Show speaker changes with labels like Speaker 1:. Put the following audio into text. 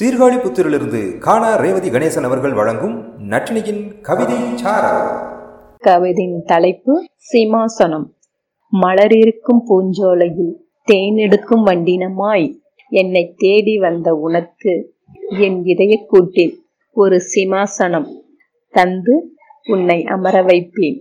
Speaker 1: சீர்காழிபுத்தூரிலிருந்து காணா ரேவதி கணேசன் அவர்கள் வழங்கும் நட்டினியின் கவிதை
Speaker 2: கவிதையின் தலைப்பு சிம்மாசனம். மலரிருக்கும் பூஞ்சோலையில் தேனெடுக்கும் வண்டினமாய் என்னை தேடி வந்த உனக்கு என் இதயக்கூட்டில் ஒரு சிமாசனம் தந்து உன்னை அமர வைப்பேன்.